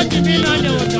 losi bino ni otondo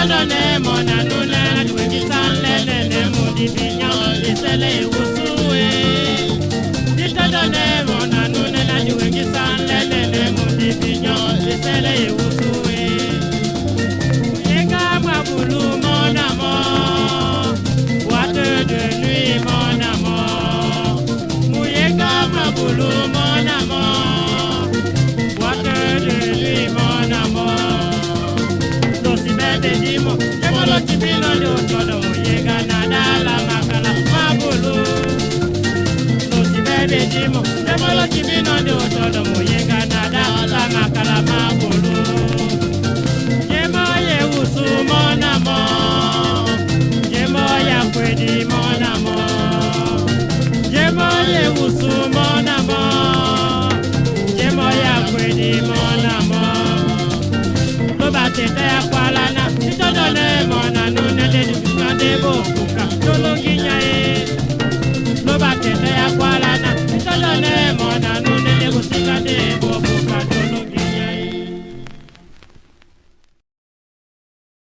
sẹ́lọ̀ lẹ́mọ̀ nàdúrà lùwẹ̀ kí sálẹ̀ lẹ́lẹ́mú dìbì yan ìṣẹ̀lẹ̀ ìwòsàn.